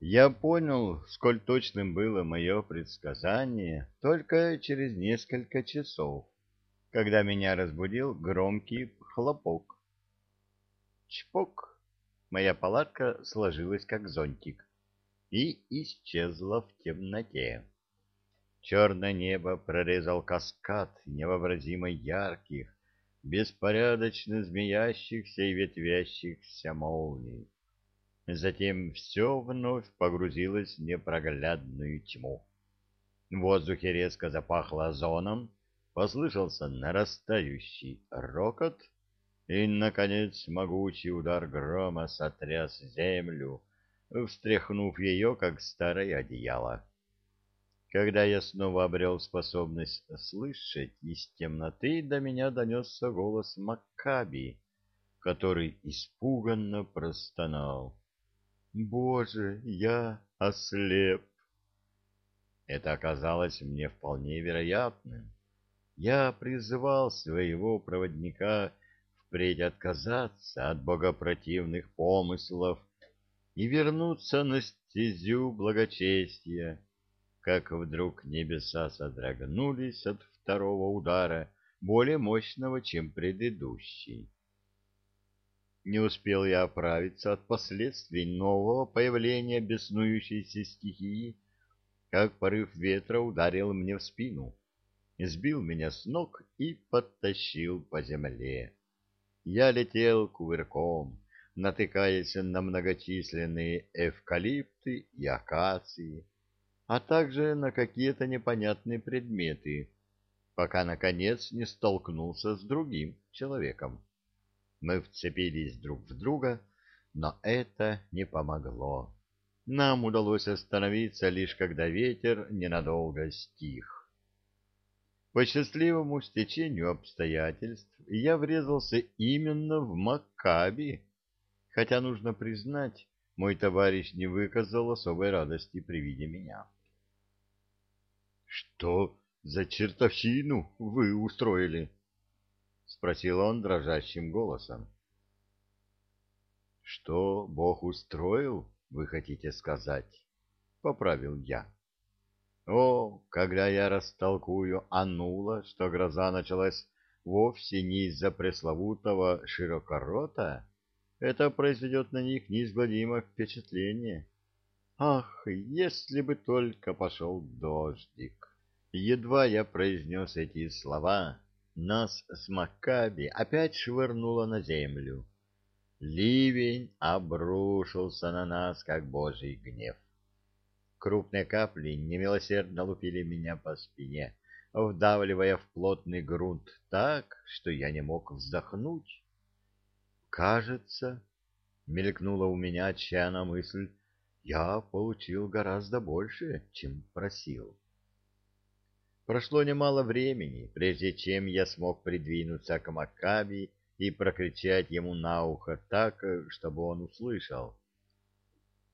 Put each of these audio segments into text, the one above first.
я понял, сколь точным было мое предсказание только через несколько часов, когда меня разбудил громкий хлопок. Чпок! Моя палатка сложилась как зонтик и исчезла в темноте. Черное небо прорезал каскад невообразимо ярких, беспорядочно змеящихся и ветвящихся молний. Затем все вновь погрузилось в непроглядную тьму. В воздухе резко запахло озоном, послышался нарастающий рокот, и, наконец, могучий удар грома сотряс землю, встряхнув ее, как старое одеяло. Когда я снова обрел способность слышать, из темноты до меня донесся голос Маккаби, который испуганно простонал. «Боже, я ослеп!» Это оказалось мне вполне вероятным. Я призывал своего проводника впредь отказаться от богопротивных помыслов и вернуться на стезю благочестия, как вдруг небеса содрогнулись от второго удара, более мощного, чем предыдущий. Не успел я оправиться от последствий нового появления беснующейся стихии, как порыв ветра ударил мне в спину, сбил меня с ног и подтащил по земле. Я летел кувырком, натыкаясь на многочисленные эвкалипты и акации, а также на какие-то непонятные предметы, пока, наконец, не столкнулся с другим человеком. Мы вцепились друг в друга, но это не помогло. Нам удалось остановиться лишь когда ветер ненадолго стих. По счастливому стечению обстоятельств я врезался именно в Маккаби, хотя, нужно признать, мой товарищ не выказал особой радости при виде меня. Что за чертовщину вы устроили? Спросил он дрожащим голосом. Что Бог устроил, вы хотите сказать? поправил я. О, когда я растолкую Анула, что гроза началась вовсе не из-за пресловутого широкорота, это произведет на них неизгладимое впечатление. Ах, если бы только пошел дождик! Едва я произнес эти слова, нас с Маккаби опять швырнуло на землю. Ливень обрушился на нас, как божий гнев. Крупные капли немилосердно лупили меня по спине, вдавливая в плотный грунт так, что я не мог вздохнуть. «Кажется», — мелькнула у меня отчаянная мысль, — «я получил гораздо больше, чем просил». Прошло немало времени, прежде чем я смог придвинуться к Маккаби и прокричать ему на ухо так, чтобы он услышал.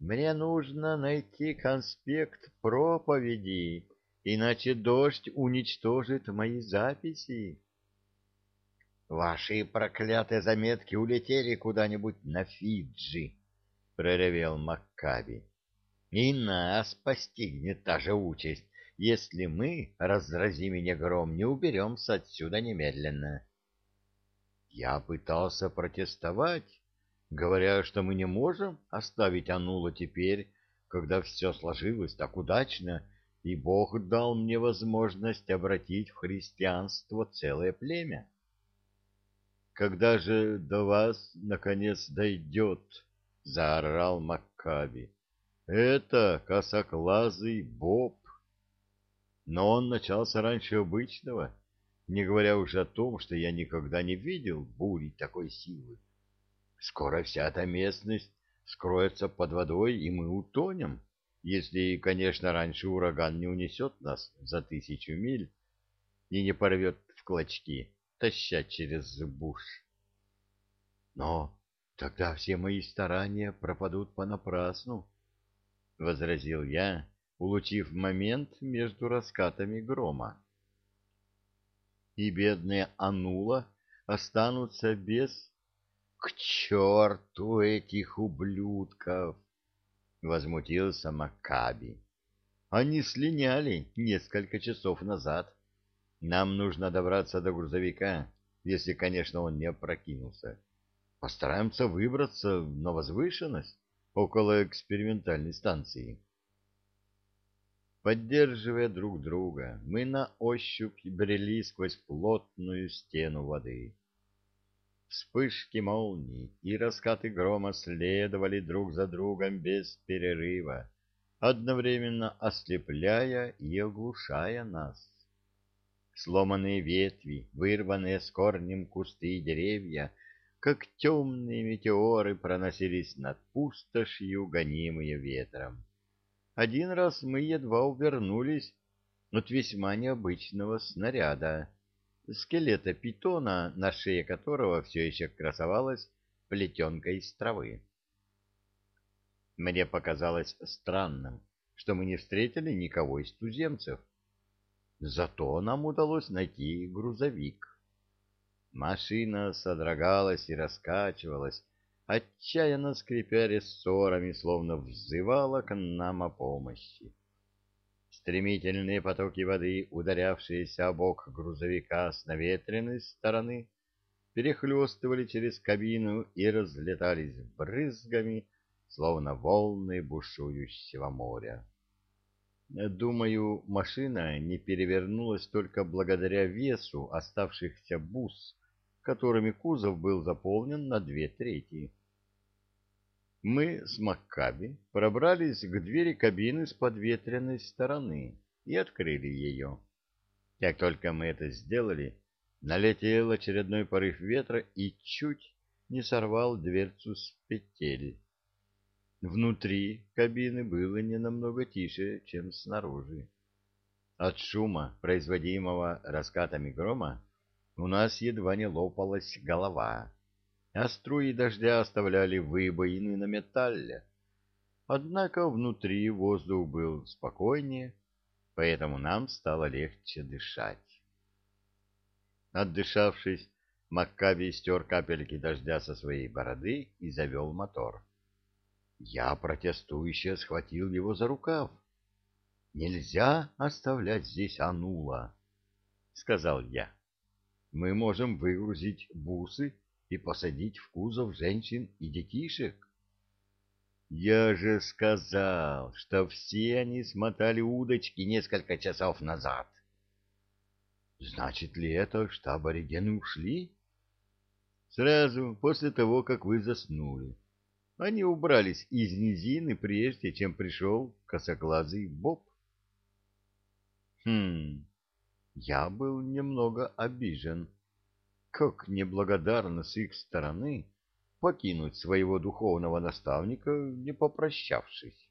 «Мне нужно найти конспект проповеди, иначе дождь уничтожит мои записи». «Ваши проклятые заметки улетели куда-нибудь на Фиджи», — проревел Маккаби. «И нас постигнет та же участь, если мы, разрази меня гром, не уберемся отсюда немедленно. Я пытался протестовать, говоря, что мы не можем оставить Анула теперь, когда все сложилось так удачно, и Бог дал мне возможность обратить в христианство целое племя. Когда же до вас, наконец, дойдет, — заорал Маккаби, — это косоклазый Боб но он начался раньше обычного, не говоря уже о том, что я никогда не видел бури такой силы. Скоро вся эта местность скроется под водой, и мы утонем, если, конечно, раньше ураган не унесет нас за тысячу миль и не порвет в клочки, таща через буш. Но тогда все мои старания пропадут понапрасну, — возразил я, улучив момент между раскатами грома. И бедные Анула останутся без... К черту этих ублюдков! — возмутился Маккаби. «Они слиняли несколько часов назад. Нам нужно добраться до грузовика, если, конечно, он не опрокинулся. Постараемся выбраться на возвышенность около экспериментальной станции». Поддерживая друг друга, мы на ощупь брели сквозь плотную стену воды. Вспышки молний и раскаты грома следовали друг за другом без перерыва, одновременно ослепляя и оглушая нас. Сломанные ветви, вырванные с корнем кусты и деревья, как темные метеоры проносились над пустошью, гонимые ветром. Один раз мы едва увернулись от весьма необычного снаряда, скелета питона, на шее которого все еще красовалась плетенка из травы. Мне показалось странным, что мы не встретили никого из туземцев. Зато нам удалось найти грузовик. Машина содрогалась и раскачивалась, отчаянно скрипя рессорами, словно взывала к нам о помощи. Стремительные потоки воды, ударявшиеся о бок грузовика с наветренной стороны, перехлестывали через кабину и разлетались брызгами, словно волны бушующего моря. Думаю, машина не перевернулась только благодаря весу оставшихся бус, которыми кузов был заполнен на две трети. Мы с Маккаби пробрались к двери кабины с подветренной стороны и открыли ее. Как только мы это сделали, налетел очередной порыв ветра и чуть не сорвал дверцу с петель. Внутри кабины было не намного тише, чем снаружи. От шума, производимого раскатами грома, у нас едва не лопалась голова, а струи дождя оставляли выбоины на металле. Однако внутри воздух был спокойнее, поэтому нам стало легче дышать. Отдышавшись, Маккаби стер капельки дождя со своей бороды и завел мотор. Я протестующе схватил его за рукав. «Нельзя оставлять здесь Анула», — сказал я мы можем выгрузить бусы и посадить в кузов женщин и детишек. Я же сказал, что все они смотали удочки несколько часов назад. Значит ли это, что аборигены ушли? Сразу после того, как вы заснули. Они убрались из низины, прежде чем пришел косоглазый Боб. Хм, я был немного обижен. Как неблагодарно с их стороны покинуть своего духовного наставника, не попрощавшись.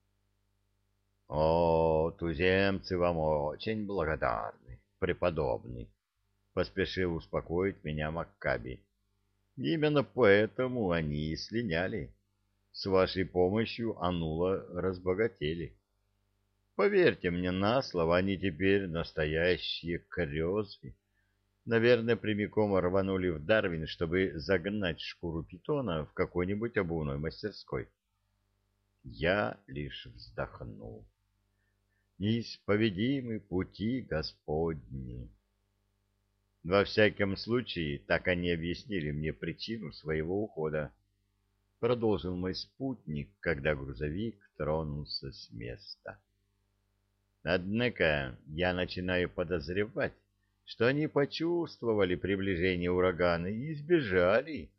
— О, туземцы вам очень благодарны, преподобный, — поспешил успокоить меня Маккаби. — Именно поэтому они и слиняли. С вашей помощью Анула разбогатели. Поверьте мне на слово, они теперь настоящие крёзы. Наверное, прямиком рванули в Дарвин, чтобы загнать шкуру питона в какой-нибудь обувной мастерской. Я лишь вздохнул. Неисповедимы пути Господни. Во всяком случае, так они объяснили мне причину своего ухода. Продолжил мой спутник, когда грузовик тронулся с места. Однако я начинаю подозревать, что они почувствовали приближение урагана и избежали,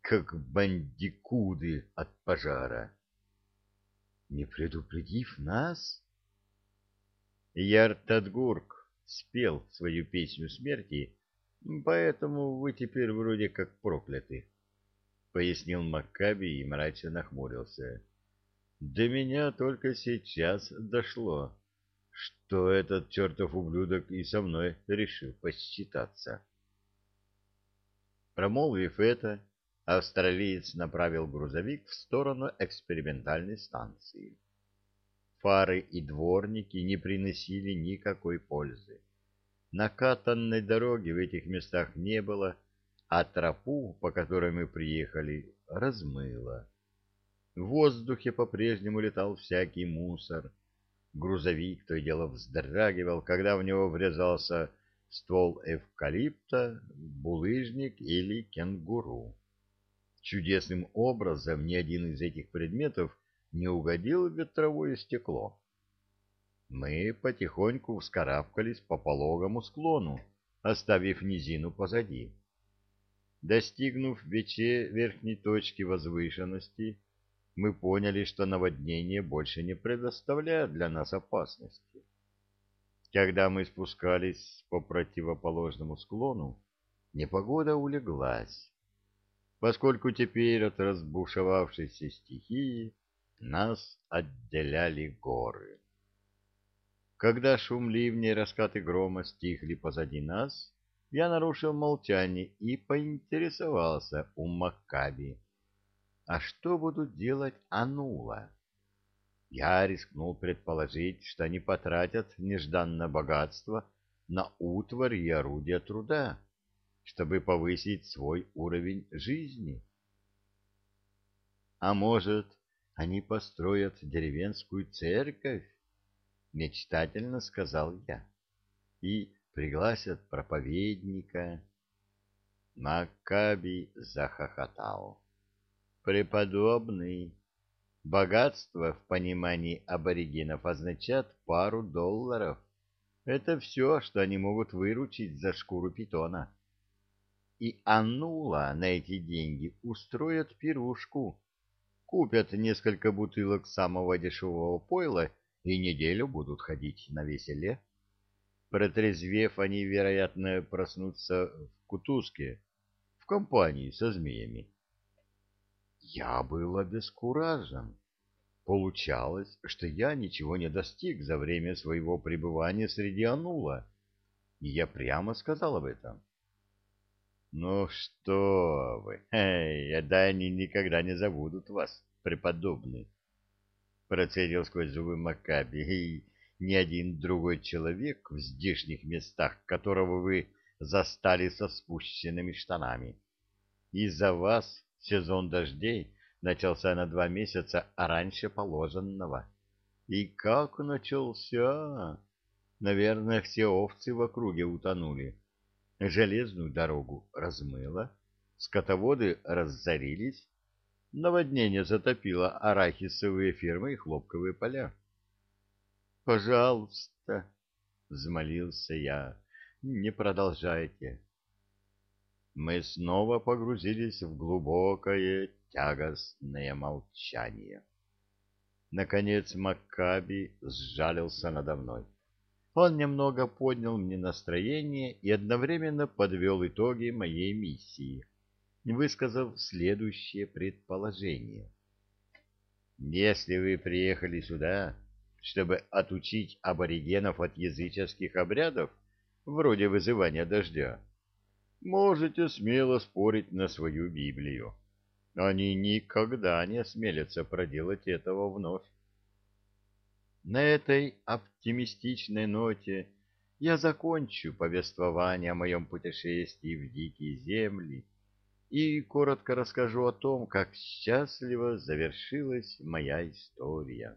как бандикуды от пожара. Не предупредив нас? Яртадгурк спел свою песню смерти, поэтому вы теперь вроде как прокляты, — пояснил Маккаби и мрачно нахмурился. До меня только сейчас дошло что этот чертов ублюдок и со мной решил посчитаться. Промолвив это, австралиец направил грузовик в сторону экспериментальной станции. Фары и дворники не приносили никакой пользы. Накатанной дороги в этих местах не было, а тропу, по которой мы приехали, размыло. В воздухе по-прежнему летал всякий мусор. Грузовик то и дело вздрагивал, когда в него врезался ствол эвкалипта, булыжник или кенгуру. Чудесным образом ни один из этих предметов не угодил в ветровое стекло. Мы потихоньку вскарабкались по пологому склону, оставив низину позади. Достигнув вече верхней точки возвышенности, мы поняли, что наводнение больше не предоставляет для нас опасности. Когда мы спускались по противоположному склону, непогода улеглась, поскольку теперь от разбушевавшейся стихии нас отделяли горы. Когда шум ливня и раскаты грома стихли позади нас, я нарушил молчание и поинтересовался у Маккаби. А что будут делать Анула? Я рискнул предположить, что они потратят нежданное богатство на утварь и орудия труда, чтобы повысить свой уровень жизни. А может, они построят деревенскую церковь? — мечтательно сказал я. «И пригласят проповедника». Маккаби захохотал. «Преподобный, богатство в понимании аборигенов означает пару долларов. Это все, что они могут выручить за шкуру питона. И Аннула на эти деньги устроят пирушку, купят несколько бутылок самого дешевого пойла и неделю будут ходить на веселе. Протрезвев, они, вероятно, проснутся в кутузке, в компании со змеями. Я был обескуражен. Получалось, что я ничего не достиг за время своего пребывания среди Анула, и я прямо сказал об этом. «Ну что вы, эй, да они никогда не забудут вас, преподобный!» процедил сквозь зубы Макаби, и ни один другой человек в здешних местах, которого вы застали со спущенными штанами. Из-за вас сезон дождей начался на два месяца раньше положенного. И как начался? Наверное, все овцы в округе утонули. Железную дорогу размыло, скотоводы разорились, Наводнение затопило арахисовые фермы и хлопковые поля. «Пожалуйста», — взмолился я, — «не продолжайте». Мы снова погрузились в глубокое тягостное молчание. Наконец Маккаби сжалился надо мной. Он немного поднял мне настроение и одновременно подвел итоги моей миссии — высказав следующее предположение. Если вы приехали сюда, чтобы отучить аборигенов от языческих обрядов, вроде вызывания дождя, можете смело спорить на свою Библию. Они никогда не осмелятся проделать этого вновь. На этой оптимистичной ноте я закончу повествование о моем путешествии в дикие земли, и коротко расскажу о том, как счастливо завершилась моя история.